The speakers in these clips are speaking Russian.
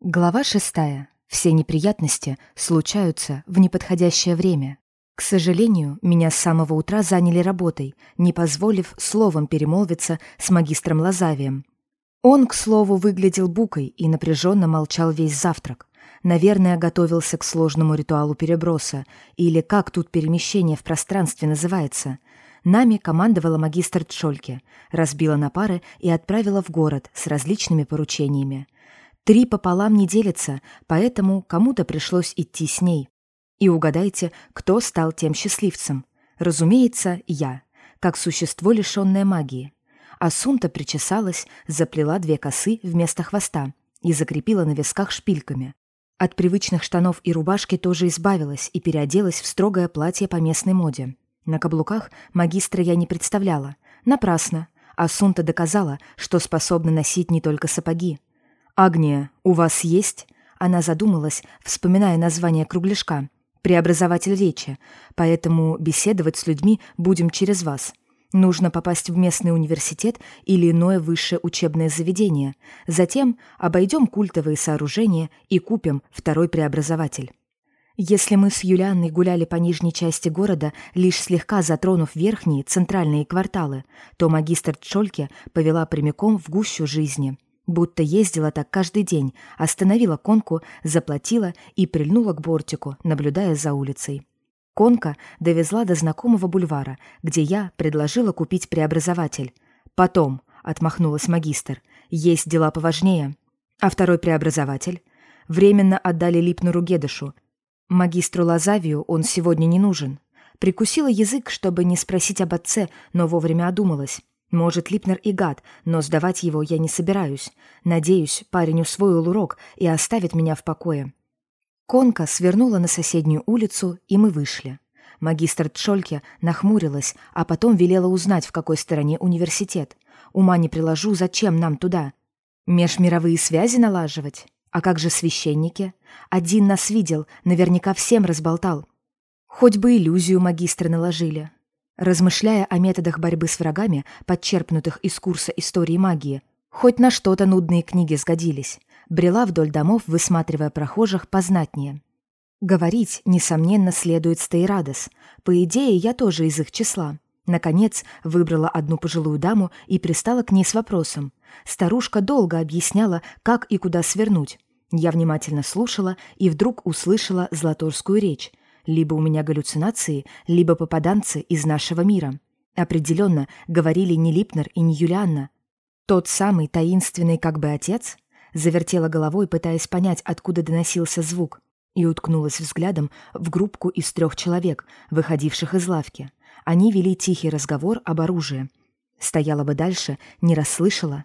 Глава шестая. Все неприятности случаются в неподходящее время. К сожалению, меня с самого утра заняли работой, не позволив словом перемолвиться с магистром Лазавием. Он, к слову, выглядел букой и напряженно молчал весь завтрак. Наверное, готовился к сложному ритуалу переброса, или как тут перемещение в пространстве называется. Нами командовала магистр Тшольке, разбила на пары и отправила в город с различными поручениями. Три пополам не делятся, поэтому кому-то пришлось идти с ней. И угадайте, кто стал тем счастливцем. Разумеется, я, как существо, лишенное магии. Асунта причесалась, заплела две косы вместо хвоста и закрепила на висках шпильками. От привычных штанов и рубашки тоже избавилась и переоделась в строгое платье по местной моде. На каблуках магистра я не представляла. Напрасно. Асунта доказала, что способна носить не только сапоги, «Агния, у вас есть?» Она задумалась, вспоминая название кругляшка. «Преобразователь речи, поэтому беседовать с людьми будем через вас. Нужно попасть в местный университет или иное высшее учебное заведение. Затем обойдем культовые сооружения и купим второй преобразователь». Если мы с Юлианной гуляли по нижней части города, лишь слегка затронув верхние, центральные кварталы, то магистр Чольке повела прямиком в гущу жизни – Будто ездила так каждый день, остановила конку, заплатила и прильнула к бортику, наблюдая за улицей. Конка довезла до знакомого бульвара, где я предложила купить преобразователь. «Потом», — отмахнулась магистр, — «есть дела поважнее». А второй преобразователь? Временно отдали Липнуру Гедышу. Магистру Лазавию он сегодня не нужен. Прикусила язык, чтобы не спросить об отце, но вовремя одумалась. Может, Липнер и гад, но сдавать его я не собираюсь. Надеюсь, парень усвоил урок и оставит меня в покое. Конка свернула на соседнюю улицу, и мы вышли. Магистр Тшольке нахмурилась, а потом велела узнать, в какой стороне университет. Ума не приложу, зачем нам туда? Межмировые связи налаживать? А как же священники? Один нас видел, наверняка всем разболтал. Хоть бы иллюзию магистры наложили. Размышляя о методах борьбы с врагами, подчерпнутых из курса истории магии, хоть на что-то нудные книги сгодились, брела вдоль домов, высматривая прохожих познатнее. Говорить, несомненно, следует Стейрадес. По идее, я тоже из их числа. Наконец, выбрала одну пожилую даму и пристала к ней с вопросом. Старушка долго объясняла, как и куда свернуть. Я внимательно слушала и вдруг услышала златорскую речь, либо у меня галлюцинации, либо попаданцы из нашего мира. Определенно, говорили не Липнер и не Юлианна. Тот самый таинственный как бы отец? Завертела головой, пытаясь понять, откуда доносился звук, и уткнулась взглядом в группку из трех человек, выходивших из лавки. Они вели тихий разговор об оружии. Стояла бы дальше, не расслышала,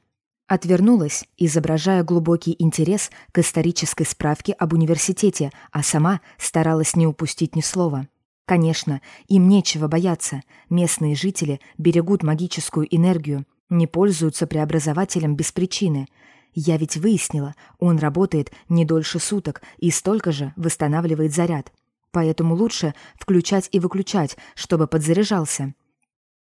Отвернулась, изображая глубокий интерес к исторической справке об университете, а сама старалась не упустить ни слова. Конечно, им нечего бояться. Местные жители берегут магическую энергию, не пользуются преобразователем без причины. Я ведь выяснила, он работает не дольше суток и столько же восстанавливает заряд. Поэтому лучше включать и выключать, чтобы подзаряжался.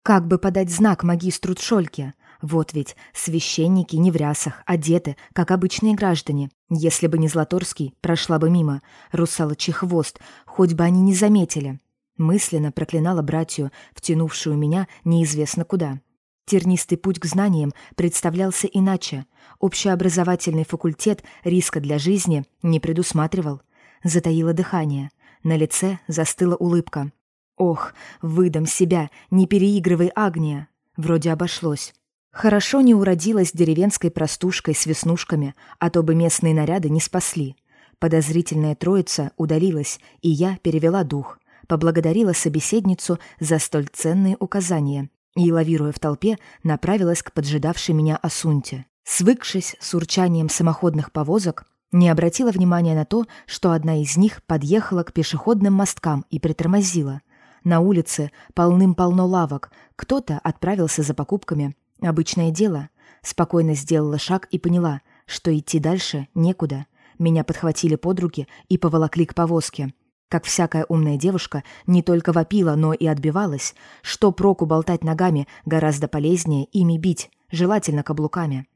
Как бы подать знак магистру Тшольке — вот ведь священники не в рясах, одеты, как обычные граждане. Если бы не Златорский, прошла бы мимо. Русалочий хвост, хоть бы они не заметили. Мысленно проклинала братью, втянувшую меня неизвестно куда. Тернистый путь к знаниям представлялся иначе. Общеобразовательный факультет риска для жизни не предусматривал. Затаило дыхание. На лице застыла улыбка. «Ох, выдам себя, не переигрывай, Агния!» Вроде обошлось. Хорошо не уродилась деревенской простушкой с веснушками, а то бы местные наряды не спасли. Подозрительная троица удалилась, и я перевела дух, поблагодарила собеседницу за столь ценные указания и, лавируя в толпе, направилась к поджидавшей меня Асунте. Свыкшись с урчанием самоходных повозок, не обратила внимания на то, что одна из них подъехала к пешеходным мосткам и притормозила. На улице полным-полно лавок, кто-то отправился за покупками, Обычное дело. Спокойно сделала шаг и поняла, что идти дальше некуда. Меня подхватили под руки и поволокли к повозке. Как всякая умная девушка, не только вопила, но и отбивалась. Что проку болтать ногами, гораздо полезнее ими бить, желательно каблуками.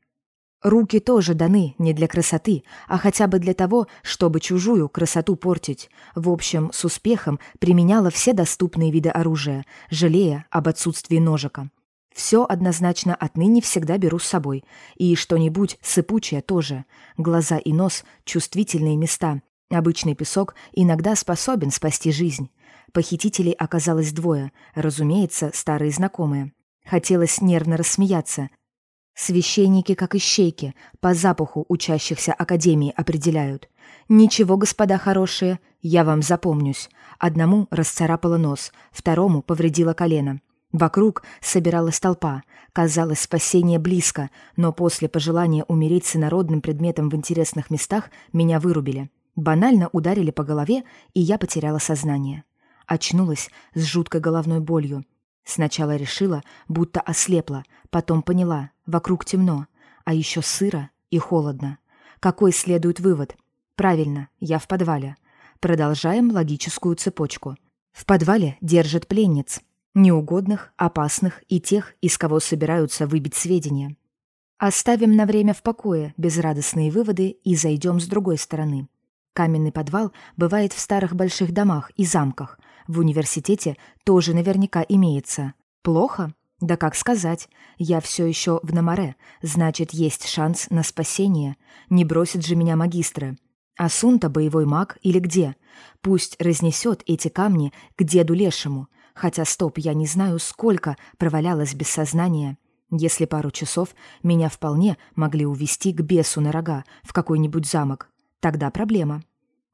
Руки тоже даны не для красоты, а хотя бы для того, чтобы чужую красоту портить. В общем, с успехом применяла все доступные виды оружия, жалея об отсутствии ножика. Все однозначно отныне всегда беру с собой. И что-нибудь сыпучее тоже. Глаза и нос — чувствительные места. Обычный песок иногда способен спасти жизнь. Похитителей оказалось двое, разумеется, старые знакомые. Хотелось нервно рассмеяться. Священники, как ищейки, по запаху учащихся академии определяют. Ничего, господа хорошие, я вам запомнюсь. Одному расцарапала нос, второму повредила колено. Вокруг собиралась толпа. Казалось, спасение близко, но после пожелания умереть с инородным предметом в интересных местах меня вырубили. Банально ударили по голове, и я потеряла сознание. Очнулась с жуткой головной болью. Сначала решила, будто ослепла, потом поняла, вокруг темно, а еще сыро и холодно. Какой следует вывод? Правильно, я в подвале. Продолжаем логическую цепочку. В подвале держат пленниц, Неугодных, опасных и тех, из кого собираются выбить сведения. Оставим на время в покое безрадостные выводы и зайдем с другой стороны. Каменный подвал бывает в старых больших домах и замках. В университете тоже наверняка имеется. Плохо? Да как сказать. Я все еще в Намаре, значит, есть шанс на спасение. Не бросит же меня магистры. Асунта боевой маг или где? Пусть разнесет эти камни к деду Лешему. Хотя, стоп, я не знаю, сколько провалялась без сознания. Если пару часов меня вполне могли увести к бесу на рога в какой-нибудь замок. Тогда проблема.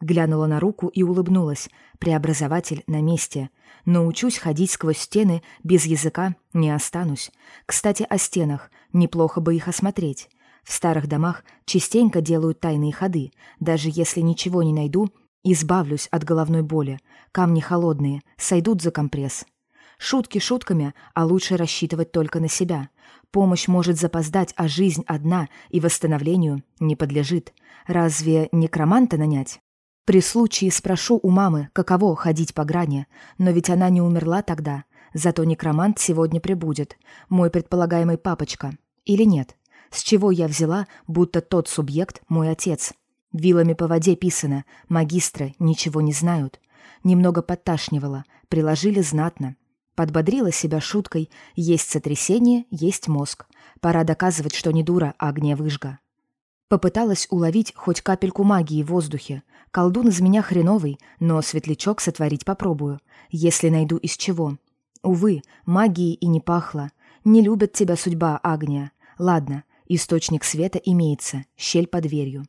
Глянула на руку и улыбнулась. Преобразователь на месте. Научусь ходить сквозь стены, без языка не останусь. Кстати, о стенах. Неплохо бы их осмотреть. В старых домах частенько делают тайные ходы. Даже если ничего не найду, Избавлюсь от головной боли. Камни холодные, сойдут за компресс. Шутки шутками, а лучше рассчитывать только на себя. Помощь может запоздать, а жизнь одна и восстановлению не подлежит. Разве некроманта нанять? При случае спрошу у мамы, каково ходить по грани, но ведь она не умерла тогда. Зато некромант сегодня прибудет, мой предполагаемый папочка. Или нет? С чего я взяла, будто тот субъект мой отец? Вилами по воде писано, магистры ничего не знают. Немного подташнивало, приложили знатно. Подбодрила себя шуткой, есть сотрясение, есть мозг. Пора доказывать, что не дура, а выжга. Попыталась уловить хоть капельку магии в воздухе. Колдун из меня хреновый, но светлячок сотворить попробую, если найду из чего. Увы, магии и не пахло. Не любит тебя судьба, Агния. Ладно, источник света имеется, щель под дверью.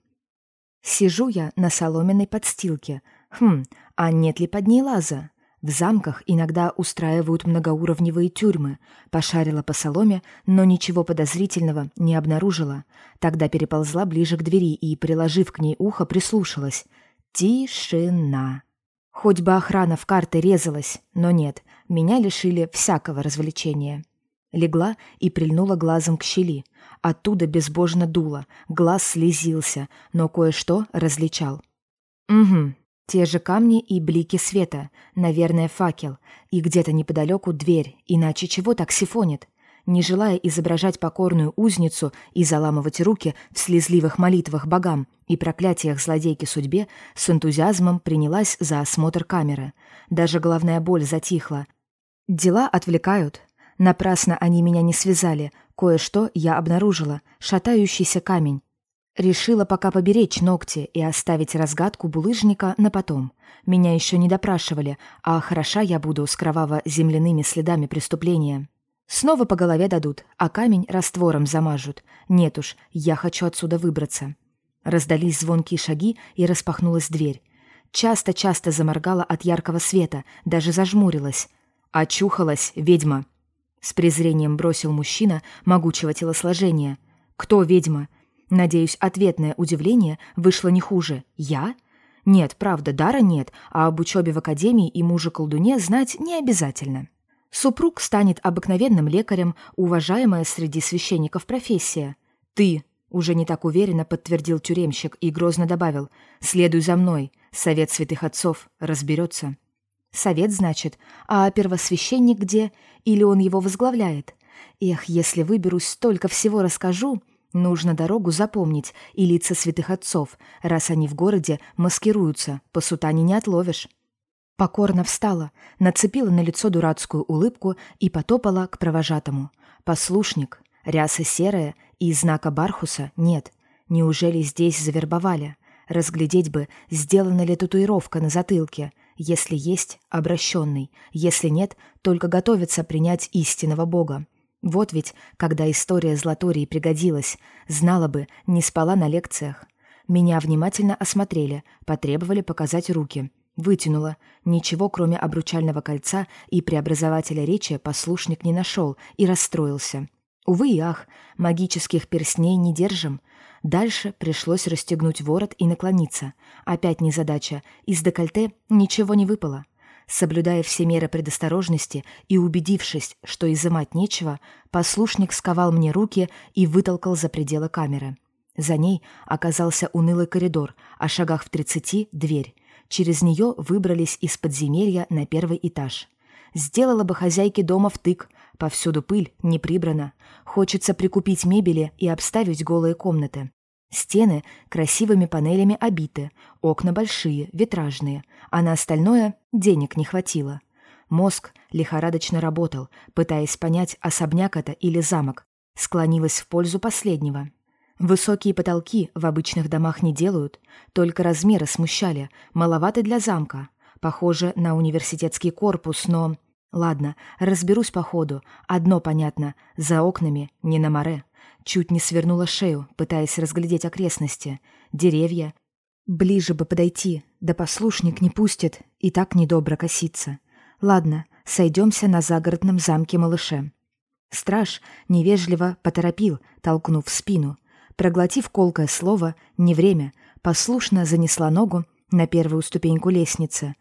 Сижу я на соломенной подстилке. Хм, а нет ли под ней лаза? В замках иногда устраивают многоуровневые тюрьмы. Пошарила по соломе, но ничего подозрительного не обнаружила. Тогда переползла ближе к двери и, приложив к ней ухо, прислушалась. Тишина. Хоть бы охрана в карты резалась, но нет, меня лишили всякого развлечения. Легла и прильнула глазом к щели. Оттуда безбожно дуло, глаз слезился, но кое-что различал. Угу, те же камни и блики света, наверное, факел, и где-то неподалеку дверь, иначе чего так сифонит? Не желая изображать покорную узницу и заламывать руки в слезливых молитвах богам и проклятиях злодейки судьбе, с энтузиазмом принялась за осмотр камеры. Даже головная боль затихла. Дела отвлекают, Напрасно они меня не связали. Кое-что я обнаружила. Шатающийся камень. Решила пока поберечь ногти и оставить разгадку булыжника на потом. Меня еще не допрашивали, а хороша я буду с кроваво-земляными следами преступления. Снова по голове дадут, а камень раствором замажут. Нет уж, я хочу отсюда выбраться. Раздались звонкие шаги, и распахнулась дверь. Часто-часто заморгала от яркого света, даже зажмурилась. «Очухалась, ведьма!» С презрением бросил мужчина могучего телосложения. «Кто ведьма?» Надеюсь, ответное удивление вышло не хуже. «Я?» Нет, правда, дара нет, а об учебе в академии и муже-колдуне знать не обязательно. Супруг станет обыкновенным лекарем, уважаемая среди священников профессия. «Ты!» — уже не так уверенно подтвердил тюремщик и грозно добавил. «Следуй за мной. Совет святых отцов разберется». Совет, значит. А первосвященник где? Или он его возглавляет? Эх, если выберусь, столько всего расскажу. Нужно дорогу запомнить и лица святых отцов, раз они в городе маскируются, по сутане не отловишь. Покорно встала, нацепила на лицо дурацкую улыбку и потопала к провожатому. Послушник, ряса серая и знака Бархуса нет. Неужели здесь завербовали? Разглядеть бы, сделана ли татуировка на затылке. Если есть, обращенный. Если нет, только готовится принять истинного бога. Вот ведь, когда история Златории пригодилась, знала бы, не спала на лекциях. Меня внимательно осмотрели, потребовали показать руки. Вытянула. Ничего, кроме обручального кольца и преобразователя речи, послушник не нашел и расстроился. Увы и ах, магических перстней не держим. Дальше пришлось расстегнуть ворот и наклониться. Опять незадача. Из декольте ничего не выпало. Соблюдая все меры предосторожности и убедившись, что изымать нечего, послушник сковал мне руки и вытолкал за пределы камеры. За ней оказался унылый коридор, а шагах в тридцати — дверь. Через нее выбрались из подземелья на первый этаж. Сделала бы хозяйке дома втык. Повсюду пыль, не прибрана. Хочется прикупить мебели и обставить голые комнаты. Стены красивыми панелями обиты, окна большие, витражные, а на остальное денег не хватило. Мозг лихорадочно работал, пытаясь понять, особняк это или замок. Склонилась в пользу последнего. Высокие потолки в обычных домах не делают, только размеры смущали, маловаты для замка. Похоже на университетский корпус, но... Ладно, разберусь по ходу. Одно понятно, за окнами не на море. Чуть не свернула шею, пытаясь разглядеть окрестности. Деревья. Ближе бы подойти, да послушник не пустит, и так недобро косится. Ладно, сойдемся на загородном замке малыше. Страж невежливо поторопил, толкнув спину — Проглотив колкое слово «не время», послушно занесла ногу на первую ступеньку лестницы.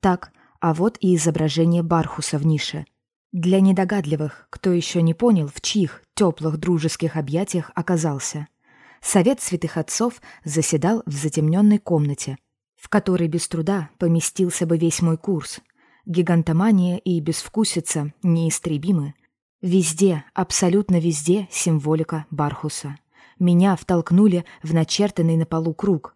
Так, а вот и изображение Бархуса в нише. Для недогадливых, кто еще не понял, в чьих теплых дружеских объятиях оказался. Совет святых отцов заседал в затемненной комнате, в которой без труда поместился бы весь мой курс. Гигантомания и безвкусица неистребимы. Везде, абсолютно везде символика Бархуса. Меня втолкнули в начертанный на полу круг.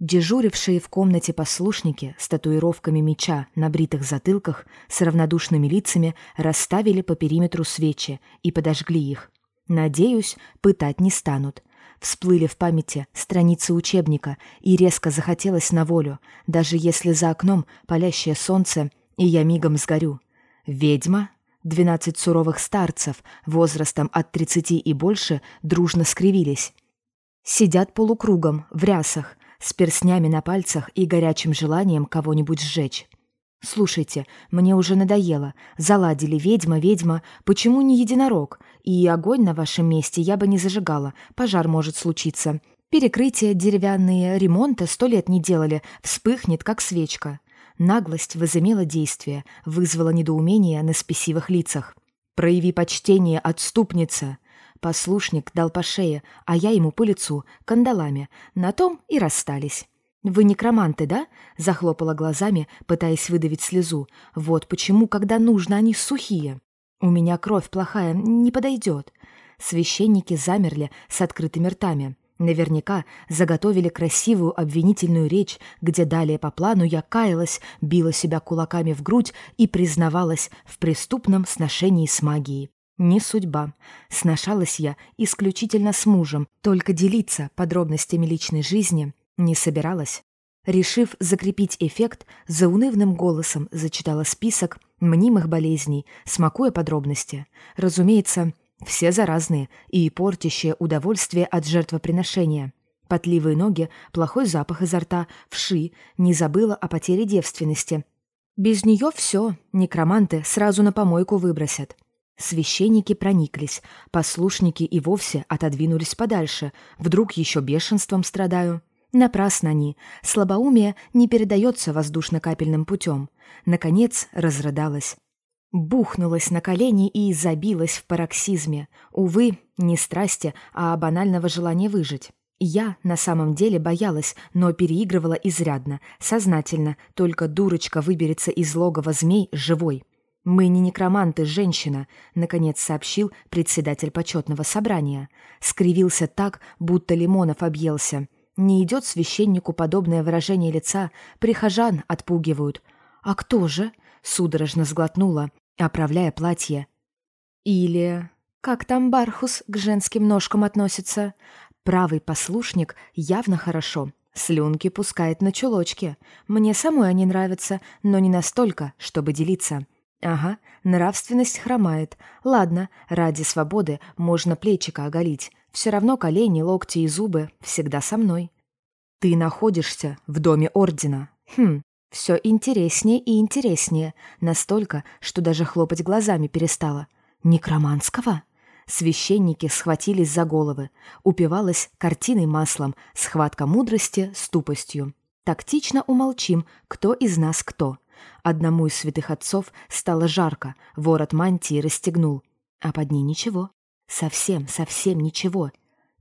Дежурившие в комнате послушники с татуировками меча на бритых затылках с равнодушными лицами расставили по периметру свечи и подожгли их. Надеюсь, пытать не станут. Всплыли в памяти страницы учебника, и резко захотелось на волю, даже если за окном палящее солнце, и я мигом сгорю. Ведьма Двенадцать суровых старцев, возрастом от тридцати и больше, дружно скривились. Сидят полукругом, в рясах, с перстнями на пальцах и горячим желанием кого-нибудь сжечь. «Слушайте, мне уже надоело. Заладили ведьма, ведьма. Почему не единорог? И огонь на вашем месте я бы не зажигала. Пожар может случиться. Перекрытия деревянные, ремонта сто лет не делали. Вспыхнет, как свечка. Наглость возымела действие, вызвала недоумение на спесивых лицах. «Прояви почтение, отступница!» Послушник дал по шее, а я ему по лицу, кандалами. На том и расстались. «Вы некроманты, да?» — захлопала глазами, пытаясь выдавить слезу. «Вот почему, когда нужно, они сухие. У меня кровь плохая, не подойдет». Священники замерли с открытыми ртами. Наверняка заготовили красивую обвинительную речь, где далее по плану я каялась, била себя кулаками в грудь и признавалась в преступном сношении с магией. Не судьба. Сношалась я исключительно с мужем, только делиться подробностями личной жизни не собиралась. Решив закрепить эффект, заунывным голосом зачитала список мнимых болезней, смакуя подробности. Разумеется, все заразные и портящие удовольствие от жертвоприношения. Потливые ноги, плохой запах изо рта, вши, не забыла о потере девственности. Без нее все, некроманты сразу на помойку выбросят. Священники прониклись, послушники и вовсе отодвинулись подальше. Вдруг еще бешенством страдаю. Напрасно они. Слабоумие не передается воздушно-капельным путем. Наконец разрыдалась. Бухнулась на колени и забилась в пароксизме. Увы, не страсти, а банального желания выжить. Я на самом деле боялась, но переигрывала изрядно, сознательно, только дурочка выберется из логова змей живой. «Мы не некроманты, женщина», — наконец сообщил председатель почетного собрания. Скривился так, будто лимонов объелся. Не идет священнику подобное выражение лица, прихожан отпугивают. «А кто же?» — судорожно сглотнула, оправляя платье. «Или...» Как там Бархус к женским ножкам относится? Правый послушник явно хорошо. Слюнки пускает на чулочке. Мне самой они нравятся, но не настолько, чтобы делиться. Ага, нравственность хромает. Ладно, ради свободы можно плечика оголить. Все равно колени, локти и зубы всегда со мной. Ты находишься в доме Ордена. Хм, все интереснее и интереснее. Настолько, что даже хлопать глазами перестала. Некроманского? Священники схватились за головы. Упивалась картиной маслом, схватка мудрости с тупостью. Тактично умолчим, кто из нас кто. Одному из святых отцов стало жарко, ворот мантии расстегнул. А под ней ничего. Совсем, совсем ничего.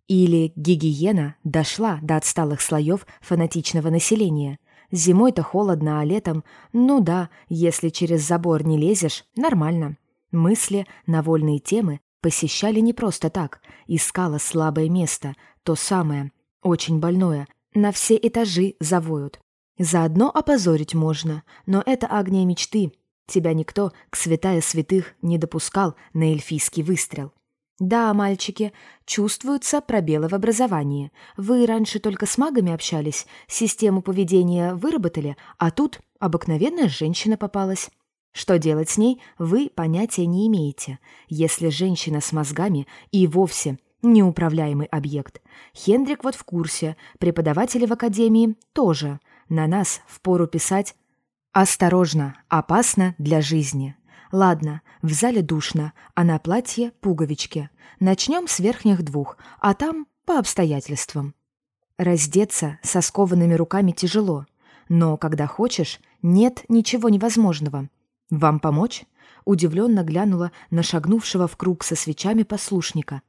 Или гигиена дошла до отсталых слоев фанатичного населения. Зимой-то холодно, а летом... Ну да, если через забор не лезешь, нормально. Мысли на вольные темы посещали не просто так, искала слабое место, то самое, очень больное, на все этажи завоют. Заодно опозорить можно, но это огня мечты. Тебя никто к святая святых не допускал на эльфийский выстрел. Да, мальчики, чувствуются пробелы в образовании. Вы раньше только с магами общались, систему поведения выработали, а тут обыкновенная женщина попалась. Что делать с ней, вы понятия не имеете, если женщина с мозгами и вовсе неуправляемый объект. Хендрик вот в курсе, преподаватели в академии тоже. На нас впору писать «Осторожно, опасно для жизни». Ладно, в зале душно, а на платье пуговички. Начнем с верхних двух, а там по обстоятельствам. Раздеться со скованными руками тяжело, но когда хочешь, нет ничего невозможного. «Вам помочь?» Удивленно глянула на шагнувшего в круг со свечами послушника.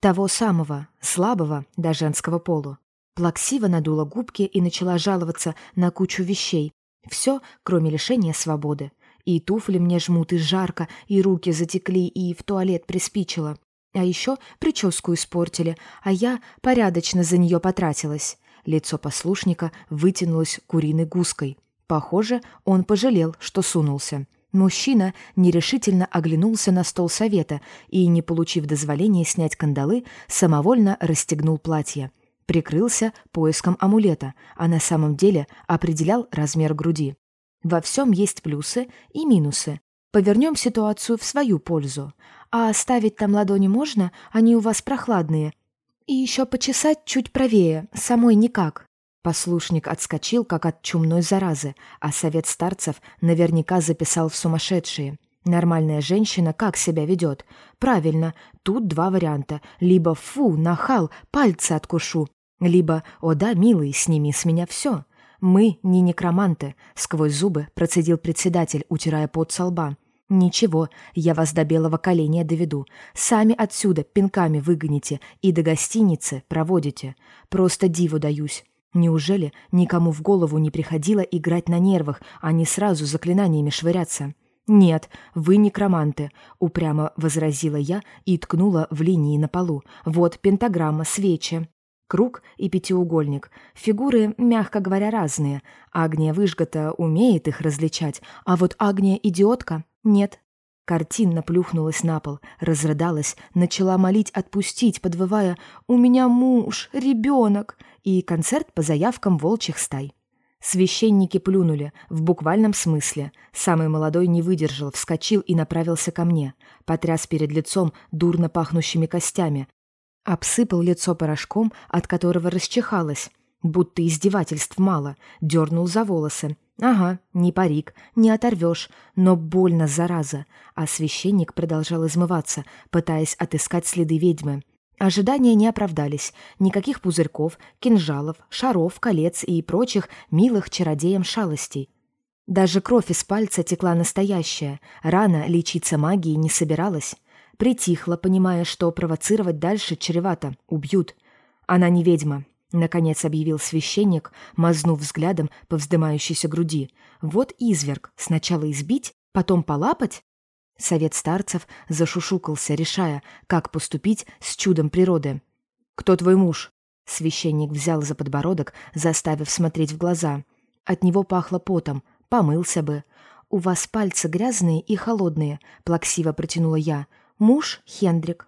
Того самого, слабого до женского полу. Плаксиво надула губки и начала жаловаться на кучу вещей. Все, кроме лишения свободы. И туфли мне жмут, и жарко, и руки затекли, и в туалет приспичило. А еще прическу испортили, а я порядочно за нее потратилась. Лицо послушника вытянулось куриной гуской. Похоже, он пожалел, что сунулся. Мужчина нерешительно оглянулся на стол совета и, не получив дозволения снять кандалы, самовольно расстегнул платье. Прикрылся поиском амулета, а на самом деле определял размер груди. Во всем есть плюсы и минусы. Повернем ситуацию в свою пользу. А оставить там ладони можно, они у вас прохладные. И еще почесать чуть правее, самой никак. Послушник отскочил, как от чумной заразы, а совет старцев наверняка записал в сумасшедшие. Нормальная женщина как себя ведет? Правильно, тут два варианта. Либо «фу, нахал, пальцы откушу», либо «о да, милый, сними с меня все». «Мы не некроманты», — сквозь зубы процедил председатель, утирая пот со лба. «Ничего, я вас до белого коленя доведу. Сами отсюда пинками выгоните и до гостиницы проводите. Просто диву даюсь. Неужели никому в голову не приходило играть на нервах, а не сразу заклинаниями швыряться? «Нет, вы некроманты», — упрямо возразила я и ткнула в линии на полу. «Вот пентаграмма, свечи». Круг и пятиугольник. Фигуры, мягко говоря, разные. Агния Выжгота умеет их различать, а вот Агния идиотка — нет. Картинно плюхнулась на пол, разрыдалась, начала молить отпустить, подвывая «У меня муж, ребенок!» и концерт по заявкам волчьих стай. Священники плюнули, в буквальном смысле. Самый молодой не выдержал, вскочил и направился ко мне. Потряс перед лицом дурно пахнущими костями. Обсыпал лицо порошком, от которого расчихалось. Будто издевательств мало. Дернул за волосы. Ага, не парик, не оторвешь, но больно, зараза. А священник продолжал измываться, пытаясь отыскать следы ведьмы. Ожидания не оправдались. Никаких пузырьков, кинжалов, шаров, колец и прочих милых чародеям шалостей. Даже кровь из пальца текла настоящая. Рана лечиться магией не собиралась. Притихла, понимая, что провоцировать дальше чревато. Убьют. Она не ведьма, — наконец объявил священник, мазнув взглядом по вздымающейся груди. «Вот изверг. Сначала избить, потом полапать? Совет старцев зашушукался, решая, как поступить с чудом природы. «Кто твой муж?» Священник взял за подбородок, заставив смотреть в глаза. От него пахло потом. Помылся бы. «У вас пальцы грязные и холодные», — плаксиво протянула я. «Муж Хендрик».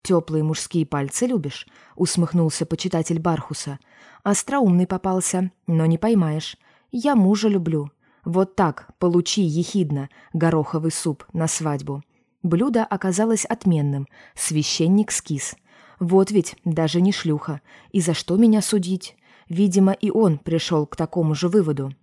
«Теплые мужские пальцы любишь?» — усмехнулся почитатель Бархуса. «Остроумный попался, но не поймаешь. Я мужа люблю. Вот так, получи ехидно, гороховый суп на свадьбу». Блюдо оказалось отменным. Священник скис. Вот ведь даже не шлюха. И за что меня судить? Видимо, и он пришел к такому же выводу.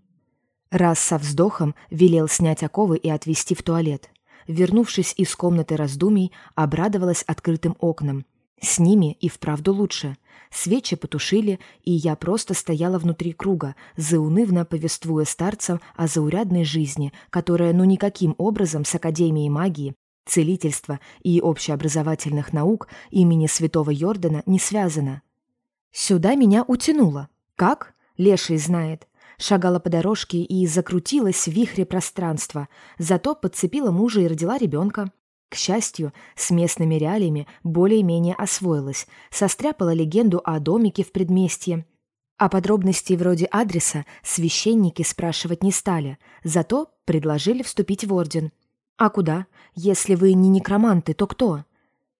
Раз со вздохом велел снять оковы и отвезти в туалет вернувшись из комнаты раздумий, обрадовалась открытым окнам. С ними и вправду лучше. Свечи потушили, и я просто стояла внутри круга, заунывно повествуя старцам о заурядной жизни, которая ну никаким образом с Академией магии, целительства и общеобразовательных наук имени святого Йордана не связана. Сюда меня утянуло. Как? Леший знает шагала по дорожке и закрутилась в вихре пространства, зато подцепила мужа и родила ребенка. К счастью, с местными реалиями более-менее освоилась, состряпала легенду о домике в предместье. О подробностей вроде адреса священники спрашивать не стали, зато предложили вступить в орден. А куда? Если вы не некроманты, то кто?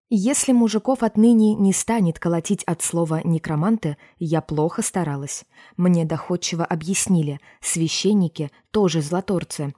Если мужиков отныне не станет колотить от слова «некроманты», я плохо старалась. Мне доходчиво объяснили, священники тоже златорцы.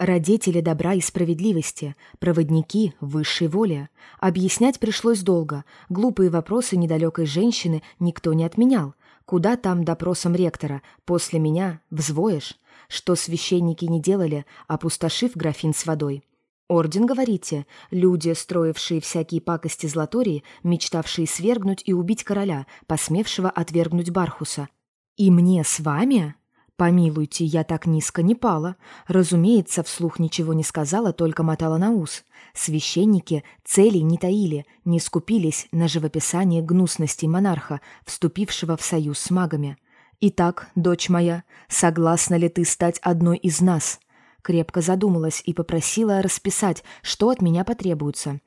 Родители добра и справедливости, проводники высшей воли. Объяснять пришлось долго. Глупые вопросы недалекой женщины никто не отменял. Куда там допросом ректора? После меня взвоешь? Что священники не делали, опустошив графин с водой? «Орден, говорите? Люди, строившие всякие пакости Златории, мечтавшие свергнуть и убить короля, посмевшего отвергнуть Бархуса. И мне с вами?» «Помилуйте, я так низко не пала. Разумеется, вслух ничего не сказала, только мотала на ус. Священники целей не таили, не скупились на живописание гнусностей монарха, вступившего в союз с магами. Итак, дочь моя, согласна ли ты стать одной из нас?» Крепко задумалась и попросила расписать, что от меня потребуется.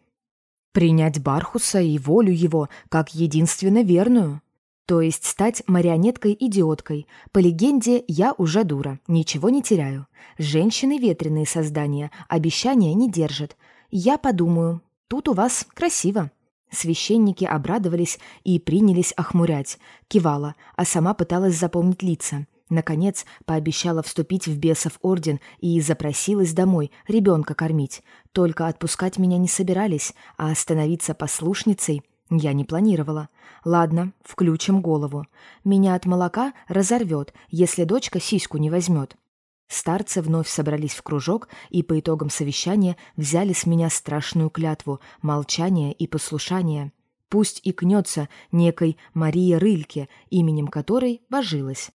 Принять Бархуса и волю его как единственно верную. То есть стать марионеткой-идиоткой. По легенде, я уже дура, ничего не теряю. Женщины — ветреные создания, обещания не держат. Я подумаю, тут у вас красиво. Священники обрадовались и принялись охмурять. Кивала, а сама пыталась запомнить лица. Наконец, пообещала вступить в бесов орден и запросилась домой ребенка кормить. Только отпускать меня не собирались, а становиться послушницей я не планировала. Ладно, включим голову. Меня от молока разорвет, если дочка сиську не возьмет. Старцы вновь собрались в кружок и по итогам совещания взяли с меня страшную клятву молчания и послушания. Пусть и кнется некой Мария Рыльке, именем которой божилась.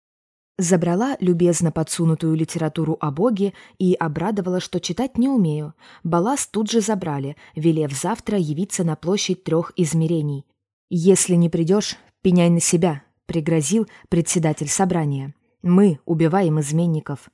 Забрала любезно подсунутую литературу о Боге и обрадовала, что читать не умею. Балласт тут же забрали, велев завтра явиться на площадь трех измерений. «Если не придешь, пеняй на себя», — пригрозил председатель собрания. «Мы убиваем изменников».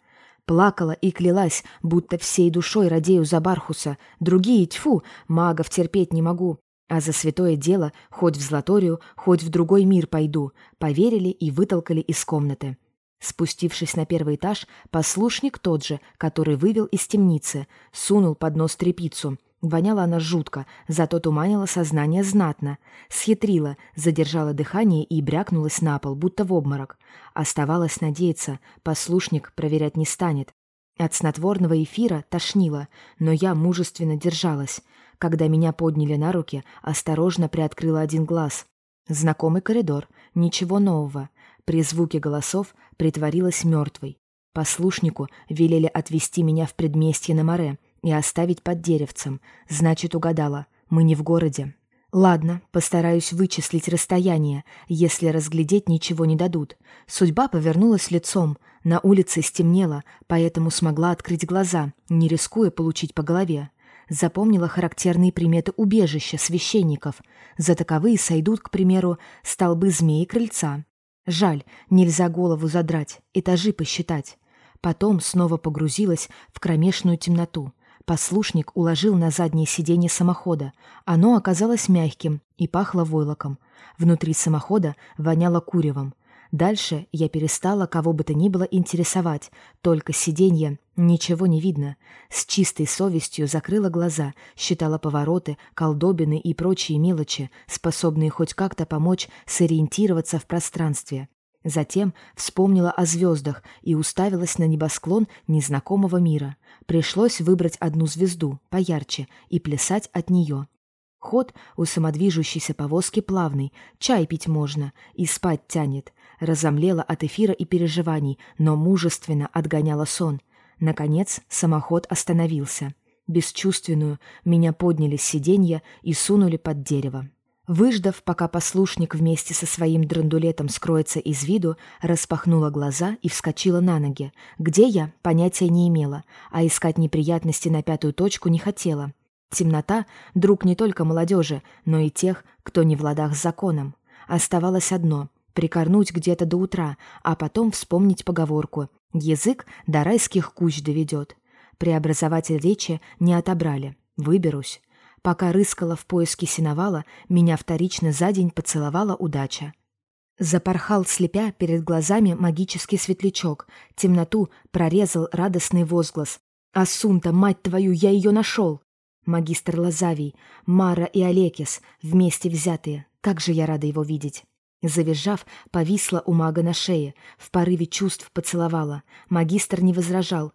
Плакала и клялась, будто всей душой радею за Бархуса. Другие, тьфу, магов терпеть не могу. А за святое дело хоть в Златорию, хоть в другой мир пойду. Поверили и вытолкали из комнаты. Спустившись на первый этаж, послушник тот же, который вывел из темницы, сунул под нос трепицу. Воняла она жутко, зато туманила сознание знатно. Схитрила, задержала дыхание и брякнулась на пол, будто в обморок. Оставалось надеяться, послушник проверять не станет. От снотворного эфира тошнило, но я мужественно держалась. Когда меня подняли на руки, осторожно приоткрыла один глаз. Знакомый коридор, ничего нового — при звуке голосов притворилась мертвой. Послушнику велели отвезти меня в предместье на море и оставить под деревцем. Значит, угадала. Мы не в городе. Ладно, постараюсь вычислить расстояние, если разглядеть ничего не дадут. Судьба повернулась лицом. На улице стемнело, поэтому смогла открыть глаза, не рискуя получить по голове. Запомнила характерные приметы убежища священников. За таковые сойдут, к примеру, столбы змеи крыльца, Жаль, нельзя голову задрать, этажи посчитать. Потом снова погрузилась в кромешную темноту. Послушник уложил на заднее сиденье самохода. Оно оказалось мягким и пахло войлоком. Внутри самохода воняло куревом. Дальше я перестала кого бы то ни было интересовать, только сиденье, ничего не видно. С чистой совестью закрыла глаза, считала повороты, колдобины и прочие мелочи, способные хоть как-то помочь сориентироваться в пространстве. Затем вспомнила о звездах и уставилась на небосклон незнакомого мира. Пришлось выбрать одну звезду, поярче, и плясать от нее. Ход у самодвижущейся повозки плавный, чай пить можно и спать тянет. Разомлела от эфира и переживаний, но мужественно отгоняла сон. Наконец самоход остановился. Бесчувственную меня подняли с сиденья и сунули под дерево. Выждав, пока послушник вместе со своим драндулетом скроется из виду, распахнула глаза и вскочила на ноги. Где я, понятия не имела, а искать неприятности на пятую точку не хотела. Темнота — друг не только молодежи, но и тех, кто не в ладах с законом. Оставалось одно — прикорнуть где-то до утра, а потом вспомнить поговорку «Язык до райских куч доведет». Преобразователь речи не отобрали. Выберусь. Пока рыскала в поиске синовала, меня вторично за день поцеловала удача. Запорхал, слепя перед глазами магический светлячок. Темноту прорезал радостный возглас. «Асунта, мать твою, я ее нашел!» Магистр Лазавий, Мара и Олекис, вместе взятые. Как же я рада его видеть. Завизжав, повисла у мага на шее, в порыве чувств поцеловала. Магистр не возражал.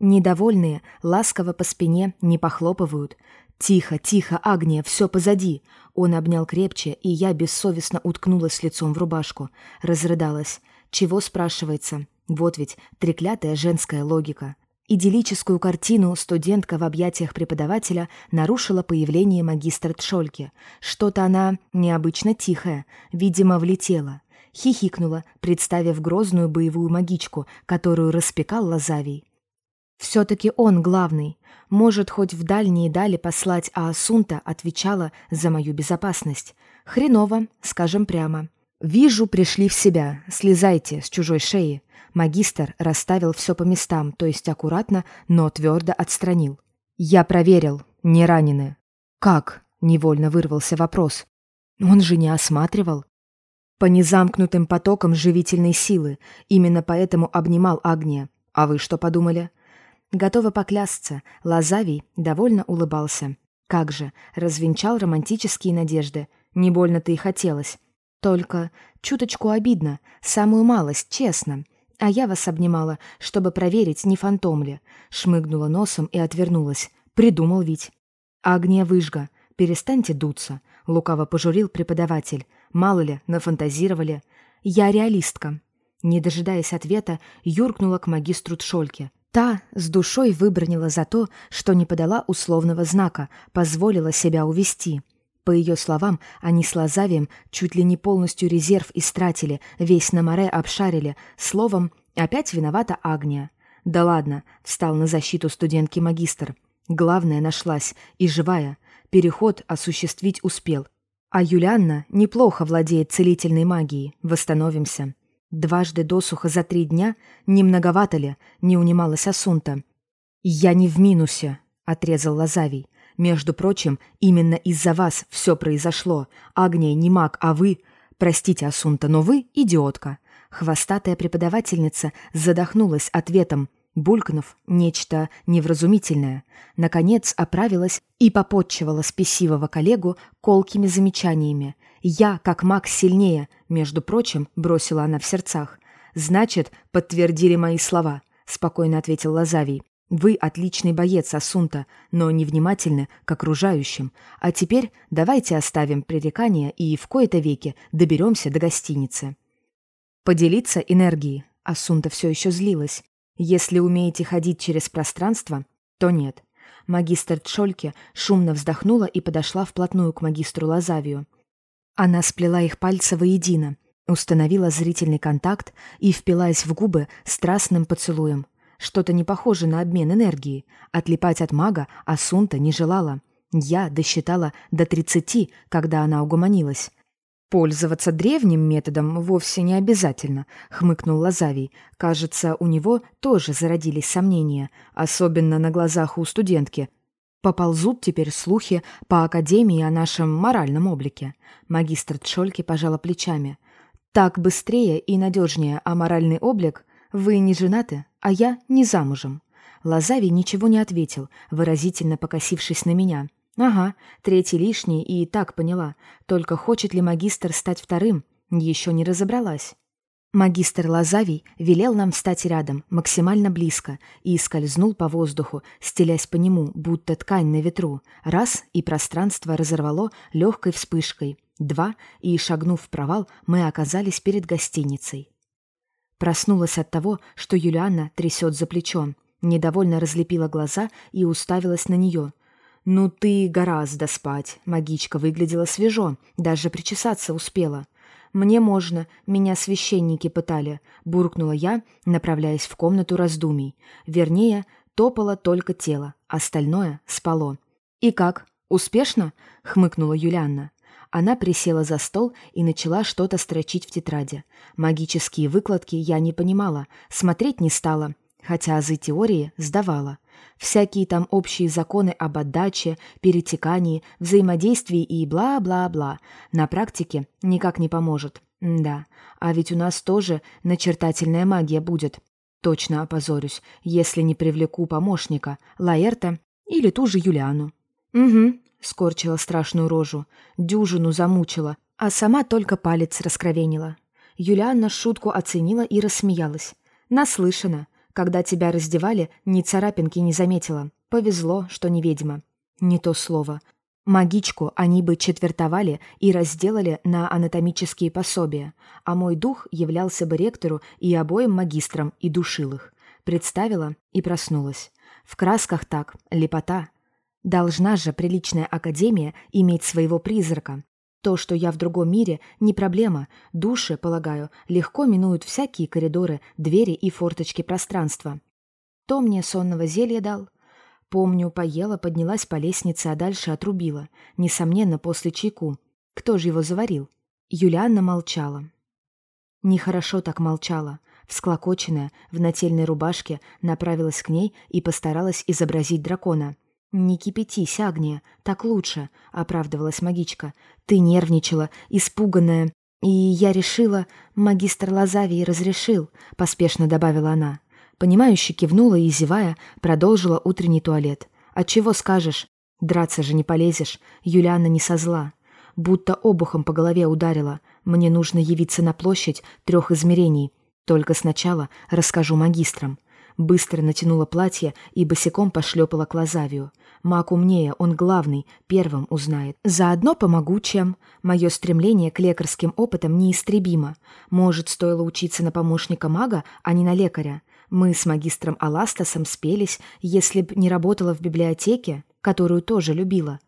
Недовольные ласково по спине не похлопывают. «Тихо, тихо, Агния, все позади!» Он обнял крепче, и я бессовестно уткнулась лицом в рубашку. Разрыдалась. «Чего?» — спрашивается. Вот ведь треклятая женская логика. Идиллическую картину студентка в объятиях преподавателя нарушила появление магистра Тшольки. Что-то она необычно тихая, видимо, влетела. Хихикнула, представив грозную боевую магичку, которую распекал Лазавий. Все-таки он главный. Может, хоть в дальние дали послать, а Асунта отвечала за мою безопасность. Хреново, скажем прямо. «Вижу, пришли в себя. Слезайте с чужой шеи». Магистр расставил все по местам, то есть аккуратно, но твердо отстранил. «Я проверил. Не ранены». «Как?» — невольно вырвался вопрос. «Он же не осматривал». «По незамкнутым потокам живительной силы. Именно поэтому обнимал Агния. А вы что подумали?» Готова поклясться, Лазавий довольно улыбался. Как же, развенчал романтические надежды. Не больно-то и хотелось. Только чуточку обидно, самую малость, честно. А я вас обнимала, чтобы проверить, не фантом ли. Шмыгнула носом и отвернулась. Придумал ведь. Агния выжга. Перестаньте дуться. Лукаво пожурил преподаватель. Мало ли, нафантазировали. Я реалистка. Не дожидаясь ответа, юркнула к магистру Тшольке. Та с душой выбронила за то, что не подала условного знака, позволила себя увести. По ее словам, они с Лазавием чуть ли не полностью резерв истратили, весь на море обшарили. Словом, опять виновата Агния. «Да ладно», — встал на защиту студентки магистр. «Главное нашлась, и живая. Переход осуществить успел. А Юлианна неплохо владеет целительной магией. Восстановимся». Дважды досуха за три дня не многовато ли, не унималась Асунта. «Я не в минусе», — отрезал Лазавий. «Между прочим, именно из-за вас все произошло. Агния не маг, а вы... Простите, Асунта, но вы идиотка». Хвостатая преподавательница задохнулась ответом, булькнув нечто невразумительное. Наконец оправилась и попотчевала спесивого коллегу колкими замечаниями. «Я, как маг, сильнее», между прочим, бросила она в сердцах. «Значит, подтвердили мои слова», — спокойно ответил Лазавий. «Вы отличный боец, Асунта, но невнимательны к окружающим. А теперь давайте оставим пререкания и в кои-то веки доберемся до гостиницы». Поделиться энергией. Асунта все еще злилась. Если умеете ходить через пространство, то нет. Магистр Тшольке шумно вздохнула и подошла вплотную к магистру Лазавию. Она сплела их пальцы воедино, установила зрительный контакт и впилась в губы страстным поцелуем. Что-то не похоже на обмен энергии. Отлипать от мага Асунта не желала. Я досчитала до тридцати, когда она угомонилась. «Пользоваться древним методом вовсе не обязательно», — хмыкнул Лазавий. «Кажется, у него тоже зародились сомнения, особенно на глазах у студентки. Поползут теперь слухи по Академии о нашем моральном облике». Магистр Тшольки пожала плечами. «Так быстрее и надежнее, а моральный облик? Вы не женаты, а я не замужем». Лазавий ничего не ответил, выразительно покосившись на меня. Ага, третий лишний и так поняла. Только хочет ли магистр стать вторым, еще не разобралась. Магистр Лазавий велел нам стать рядом, максимально близко, и скользнул по воздуху, стелясь по нему, будто ткань на ветру. Раз, и пространство разорвало легкой вспышкой. Два, и, шагнув в провал, мы оказались перед гостиницей. Проснулась от того, что Юлианна трясет за плечом. Недовольно разлепила глаза и уставилась на нее — «Ну ты гораздо спать». Магичка выглядела свежо, даже причесаться успела. «Мне можно, меня священники пытали», — буркнула я, направляясь в комнату раздумий. Вернее, топало только тело, остальное спало. «И как? Успешно?» — хмыкнула Юлианна. Она присела за стол и начала что-то строчить в тетради. Магические выкладки я не понимала, смотреть не стала, хотя азы теории сдавала. Всякие там общие законы об отдаче, перетекании, взаимодействии и бла-бла-бла. На практике никак не поможет. да, а ведь у нас тоже начертательная магия будет. Точно опозорюсь, если не привлеку помощника, Лаэрта или ту же Юлиану. «Угу», — скорчила страшную рожу, дюжину замучила, а сама только палец раскровенила. Юлианна шутку оценила и рассмеялась. «Наслышана. Когда тебя раздевали, ни царапинки не заметила. Повезло, что не ведьма. Не то слово. Магичку они бы четвертовали и разделали на анатомические пособия, а мой дух являлся бы ректору и обоим магистрам и душил их. Представила и проснулась. В красках так, лепота. Должна же приличная академия иметь своего призрака, то, что я в другом мире, не проблема. Души, полагаю, легко минуют всякие коридоры, двери и форточки пространства. То мне сонного зелья дал. Помню, поела, поднялась по лестнице, а дальше отрубила. Несомненно, после чайку. Кто же его заварил? Юлианна молчала. Нехорошо так молчала. Всклокоченная, в нательной рубашке, направилась к ней и постаралась изобразить дракона — «Не кипятись, Агния, так лучше», — оправдывалась магичка. «Ты нервничала, испуганная, и я решила, магистр Лазавий разрешил», — поспешно добавила она. Понимающе кивнула и, зевая, продолжила утренний туалет. «А чего скажешь? Драться же не полезешь, Юлиана не со зла. Будто обухом по голове ударила. Мне нужно явиться на площадь трех измерений. Только сначала расскажу магистрам». Быстро натянула платье и босиком пошлепала к Лазавию. Маг умнее, он главный, первым узнает. Заодно помогу чем. Мое стремление к лекарским опытам неистребимо. Может, стоило учиться на помощника мага, а не на лекаря. Мы с магистром Аластасом спелись, если б не работала в библиотеке, которую тоже любила.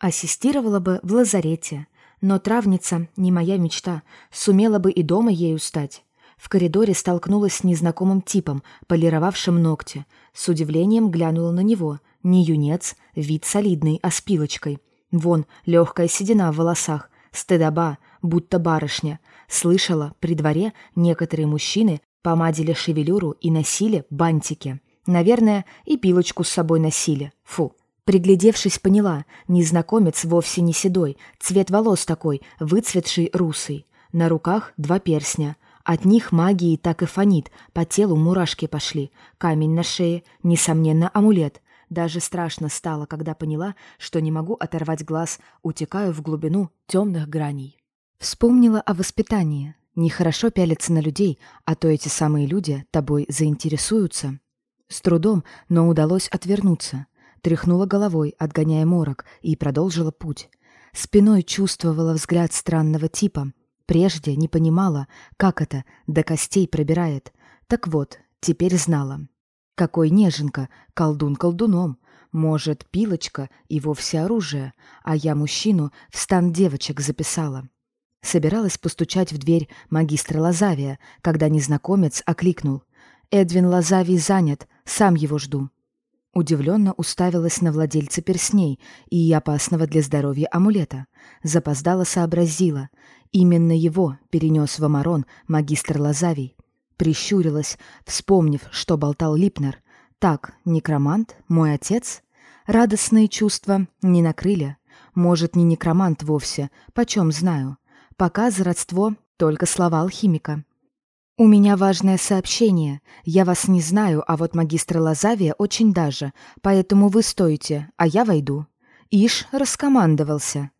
Ассистировала бы в лазарете. Но травница не моя мечта, сумела бы и дома ею стать. В коридоре столкнулась с незнакомым типом, полировавшим ногти. С удивлением глянула на него. Не юнец, вид солидный, а с пилочкой. Вон, легкая седина в волосах, стыдоба, будто барышня. Слышала, при дворе некоторые мужчины помадили шевелюру и носили бантики. Наверное, и пилочку с собой носили. Фу. Приглядевшись, поняла, незнакомец вовсе не седой, цвет волос такой, выцветший русый. На руках два перстня, от них магии так и фонит, по телу мурашки пошли, камень на шее, несомненно, амулет. Даже страшно стало, когда поняла, что не могу оторвать глаз, утекаю в глубину темных граней. Вспомнила о воспитании. Нехорошо пялиться на людей, а то эти самые люди тобой заинтересуются. С трудом, но удалось отвернуться. Тряхнула головой, отгоняя морок, и продолжила путь. Спиной чувствовала взгляд странного типа — Прежде не понимала, как это до костей пробирает. Так вот, теперь знала. Какой неженка, колдун колдуном. Может, пилочка и вовсе оружие, а я мужчину в стан девочек записала. Собиралась постучать в дверь магистра Лазавия, когда незнакомец окликнул. «Эдвин Лазавий занят, сам его жду». Удивленно уставилась на владельца персней и опасного для здоровья амулета. Запоздала сообразила. Именно его перенес в Амарон магистр Лазавий. Прищурилась, вспомнив, что болтал Липнер. Так, некромант, мой отец? Радостные чувства не накрыли. Может, не некромант вовсе, почем знаю. Пока за родство только слова алхимика. «У меня важное сообщение. Я вас не знаю, а вот магистра Лазавия очень даже, поэтому вы стоите, а я войду». Иш раскомандовался.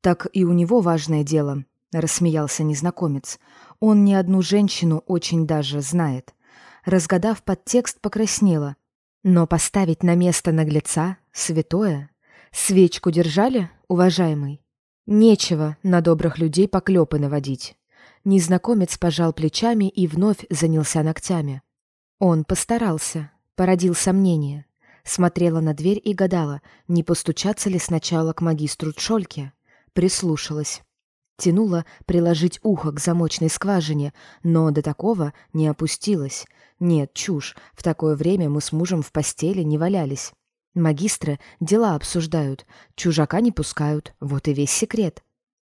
«Так и у него важное дело», — рассмеялся незнакомец. «Он не одну женщину очень даже знает». Разгадав подтекст, покраснела. «Но поставить на место наглеца — святое. Свечку держали, уважаемый? Нечего на добрых людей поклепы наводить». Незнакомец пожал плечами и вновь занялся ногтями. Он постарался, породил сомнения. Смотрела на дверь и гадала, не постучаться ли сначала к магистру Чольке. Прислушалась. Тянула приложить ухо к замочной скважине, но до такого не опустилась. Нет, чушь, в такое время мы с мужем в постели не валялись. Магистры дела обсуждают, чужака не пускают, вот и весь секрет.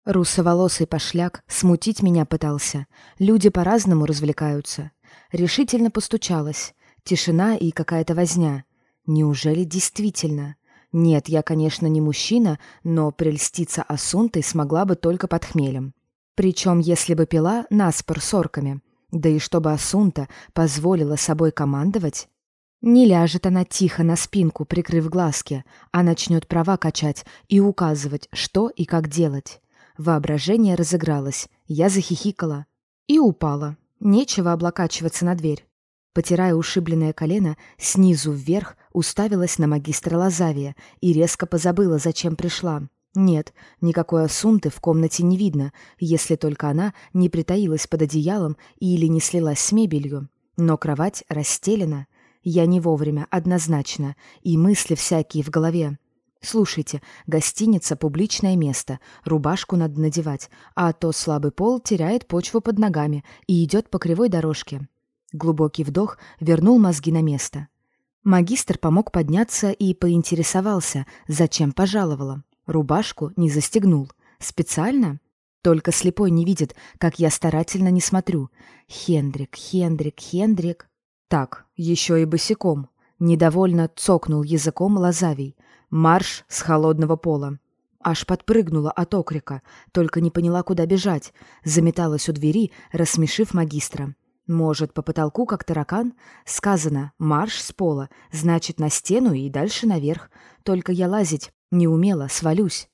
Русоволосый пошляк смутить меня пытался. Люди по-разному развлекаются. Решительно постучалась. Тишина и какая-то возня. Неужели действительно? Нет, я, конечно, не мужчина, но прельститься Асунтой смогла бы только под хмелем. Причем, если бы пила наспор с орками. Да и чтобы Асунта позволила собой командовать. Не ляжет она тихо на спинку, прикрыв глазки, а начнет права качать и указывать, что и как делать. Воображение разыгралось, я захихикала и упала. Нечего облокачиваться на дверь. Потирая ушибленное колено, снизу вверх уставилась на магистра Лазавия и резко позабыла, зачем пришла. Нет, никакой Асунты в комнате не видно, если только она не притаилась под одеялом или не слилась с мебелью. Но кровать расстелена. Я не вовремя, однозначно, и мысли всякие в голове. Слушайте, гостиница — публичное место, рубашку надо надевать, а то слабый пол теряет почву под ногами и идет по кривой дорожке. Глубокий вдох вернул мозги на место. Магистр помог подняться и поинтересовался, зачем пожаловала. Рубашку не застегнул. Специально? Только слепой не видит, как я старательно не смотрю. Хендрик, Хендрик, Хендрик. Так, еще и босиком. Недовольно цокнул языком Лазавий — Марш с холодного пола. Аж подпрыгнула от окрика, только не поняла, куда бежать. Заметалась у двери, рассмешив магистра. Может, по потолку, как таракан? Сказано «марш с пола», значит, на стену и дальше наверх. Только я лазить не умела, свалюсь.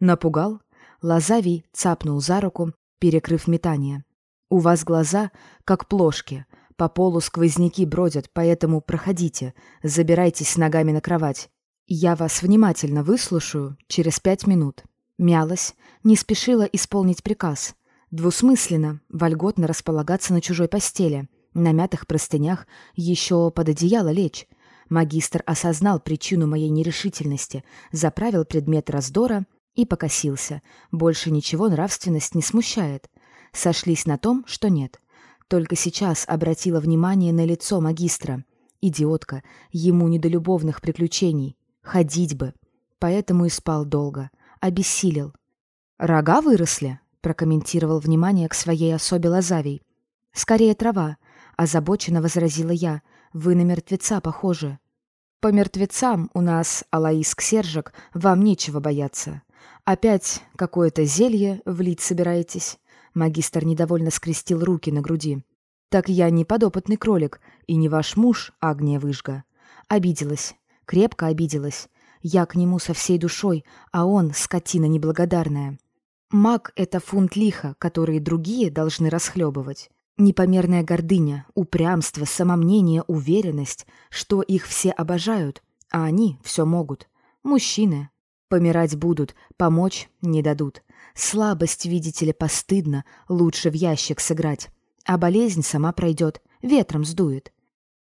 Напугал? Лазавий цапнул за руку, перекрыв метание. «У вас глаза, как плошки. По полу сквозняки бродят, поэтому проходите. Забирайтесь ногами на кровать. «Я вас внимательно выслушаю через пять минут». Мялась, не спешила исполнить приказ. Двусмысленно, вольготно располагаться на чужой постели, на мятых простынях, еще под одеяло лечь. Магистр осознал причину моей нерешительности, заправил предмет раздора и покосился. Больше ничего нравственность не смущает. Сошлись на том, что нет. Только сейчас обратила внимание на лицо магистра. Идиотка, ему не до любовных приключений. Ходить бы. Поэтому и спал долго. Обессилел. «Рога выросли?» — прокомментировал внимание к своей особе Лазавий. «Скорее трава», — озабоченно возразила я. «Вы на мертвеца похожи». «По мертвецам у нас, Алаис Ксержик, вам нечего бояться. Опять какое-то зелье влить собираетесь?» Магистр недовольно скрестил руки на груди. «Так я не подопытный кролик и не ваш муж, Агния Выжга». Обиделась крепко обиделась. Я к нему со всей душой, а он — скотина неблагодарная. Маг — это фунт лиха, который другие должны расхлебывать. Непомерная гордыня, упрямство, самомнение, уверенность, что их все обожают, а они все могут. Мужчины. Помирать будут, помочь не дадут. Слабость, видите ли, постыдно, лучше в ящик сыграть. А болезнь сама пройдет, ветром сдует.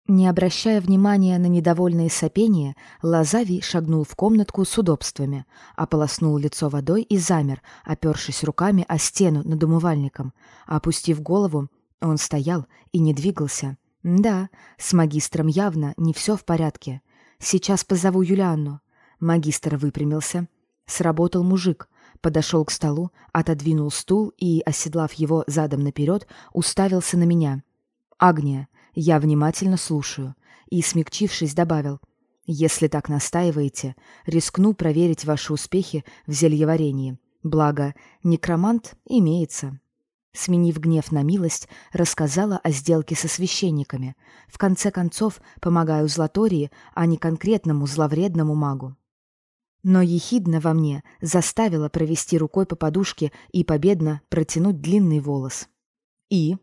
Не обращая внимания на недовольные сопения, Лазави шагнул в комнатку с удобствами, ополоснул лицо водой и замер, опершись руками о стену над умывальником. Опустив голову, он стоял и не двигался. Да, с магистром явно не все в порядке. Сейчас позову Юлианну. Магистр выпрямился. Сработал мужик. подошел к столу, отодвинул стул и, оседлав его задом наперед, уставился на меня. «Агния, я внимательно слушаю», и, смягчившись, добавил, «Если так настаиваете, рискну проверить ваши успехи в зельеварении. Благо, некромант имеется». Сменив гнев на милость, рассказала о сделке со священниками. В конце концов, помогаю Златории, а не конкретному зловредному магу. Но ехидно во мне заставила провести рукой по подушке и победно протянуть длинный волос. И...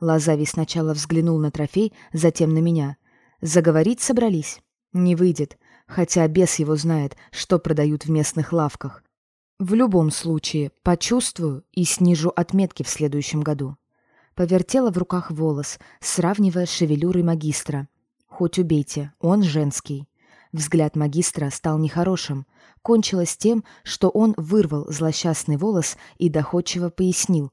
Лазавий сначала взглянул на трофей, затем на меня. Заговорить собрались. Не выйдет, хотя бес его знает, что продают в местных лавках. В любом случае, почувствую и снижу отметки в следующем году. Повертела в руках волос, сравнивая с шевелюрой магистра. Хоть убейте, он женский. Взгляд магистра стал нехорошим. Кончилось тем, что он вырвал злосчастный волос и доходчиво пояснил.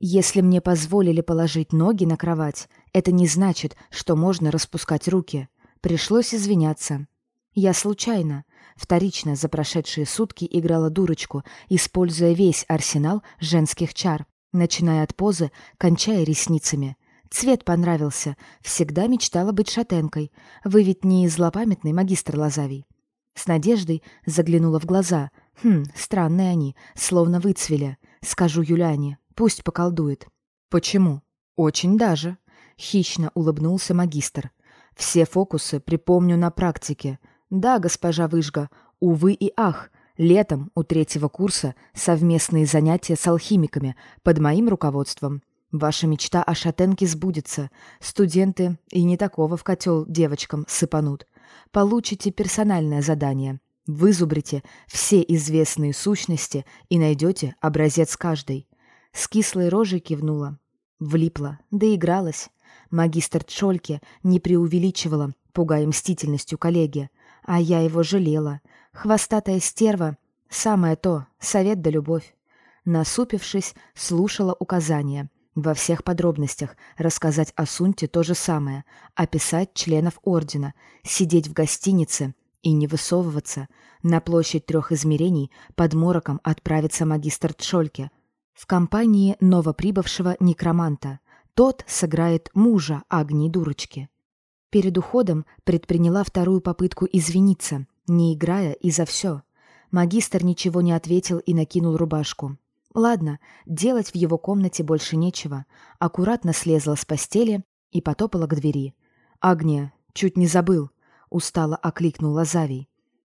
«Если мне позволили положить ноги на кровать, это не значит, что можно распускать руки. Пришлось извиняться. Я случайно. Вторично за прошедшие сутки играла дурочку, используя весь арсенал женских чар, начиная от позы, кончая ресницами. Цвет понравился. Всегда мечтала быть шатенкой. Вы ведь не злопамятный магистр Лазавий. С надеждой заглянула в глаза. Хм, странные они, словно выцвели. Скажу Юляне, пусть поколдует. Почему? Очень даже. Хищно улыбнулся магистр. Все фокусы припомню на практике. Да, госпожа Выжга, увы и ах, летом у третьего курса совместные занятия с алхимиками под моим руководством. Ваша мечта о шатенке сбудется. Студенты и не такого в котел девочкам сыпанут. Получите персональное задание. Вызубрите все известные сущности и найдете образец каждой. С кислой рожей кивнула. Влипла, доигралась. Магистр Чольке не преувеличивала, пугая мстительностью коллеги. А я его жалела. Хвостатая стерва — самое то, совет да любовь. Насупившись, слушала указания. Во всех подробностях рассказать о Сунте то же самое, описать членов ордена, сидеть в гостинице и не высовываться. На площадь трех измерений под мороком отправится магистр Тшольке в компании новоприбывшего некроманта. Тот сыграет мужа Агнии Дурочки. Перед уходом предприняла вторую попытку извиниться, не играя и за все. Магистр ничего не ответил и накинул рубашку. Ладно, делать в его комнате больше нечего. Аккуратно слезла с постели и потопала к двери. «Агния, чуть не забыл», — устало окликнул Лазавий.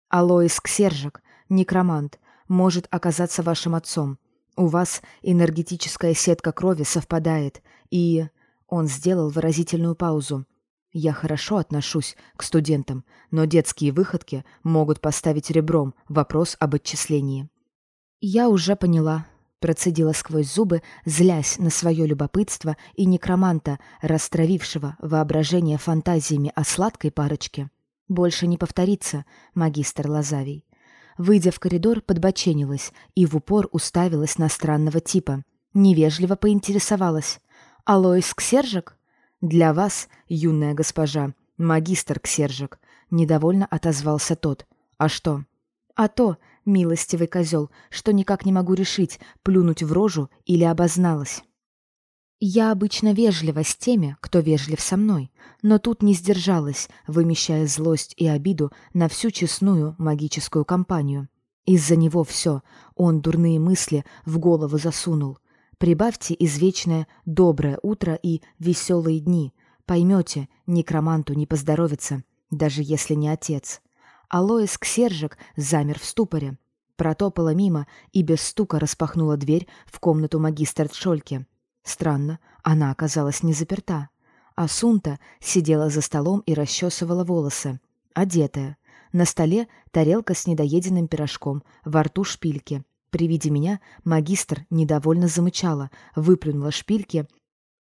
«Алоис Ксержик, некромант, может оказаться вашим отцом. У вас энергетическая сетка крови совпадает, и...» Он сделал выразительную паузу. Я хорошо отношусь к студентам, но детские выходки могут поставить ребром вопрос об отчислении. Я уже поняла, процедила сквозь зубы, злясь на свое любопытство и некроманта, растравившего воображение фантазиями о сладкой парочке. Больше не повторится, магистр Лазавий. Выйдя в коридор, подбоченилась и в упор уставилась на странного типа. Невежливо поинтересовалась. «Алоис Ксержик?» «Для вас, юная госпожа, магистр Ксержик», — недовольно отозвался тот. «А что?» «А то, милостивый козел, что никак не могу решить, плюнуть в рожу или обозналась». Я обычно вежлива с теми, кто вежлив со мной, но тут не сдержалась, вымещая злость и обиду на всю честную магическую компанию. Из-за него все, он дурные мысли в голову засунул. Прибавьте извечное «доброе утро» и «веселые дни». Поймете, некроманту не поздоровится, даже если не отец. Алоис Ксержик замер в ступоре. Протопала мимо и без стука распахнула дверь в комнату магистра Тшольки. Странно, она оказалась не заперта. Асунта сидела за столом и расчесывала волосы. Одетая. На столе тарелка с недоеденным пирожком, во рту шпильки. При виде меня магистр недовольно замычала, выплюнула шпильки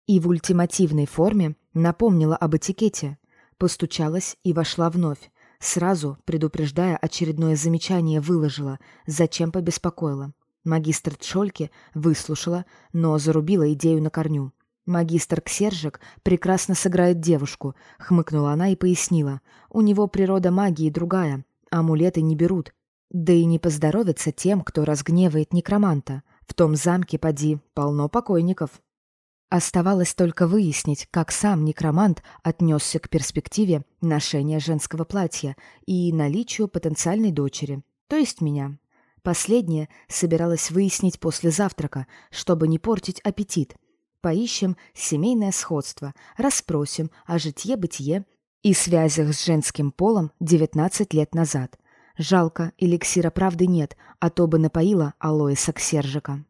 и в ультимативной форме напомнила об этикете. Постучалась и вошла вновь. Сразу, предупреждая очередное замечание, выложила, зачем побеспокоила. Магистр Тшольки выслушала, но зарубила идею на корню. «Магистр Ксержик прекрасно сыграет девушку», — хмыкнула она и пояснила. «У него природа магии другая, амулеты не берут, Да и не поздоровится тем, кто разгневает некроманта. В том замке, поди, полно покойников. Оставалось только выяснить, как сам некромант отнесся к перспективе ношения женского платья и наличию потенциальной дочери, то есть меня. Последнее собиралась выяснить после завтрака, чтобы не портить аппетит. Поищем семейное сходство, расспросим о житье-бытие и связях с женским полом 19 лет назад. Жалко, эликсира правды нет, а то бы напоила Алоиса Ксержика.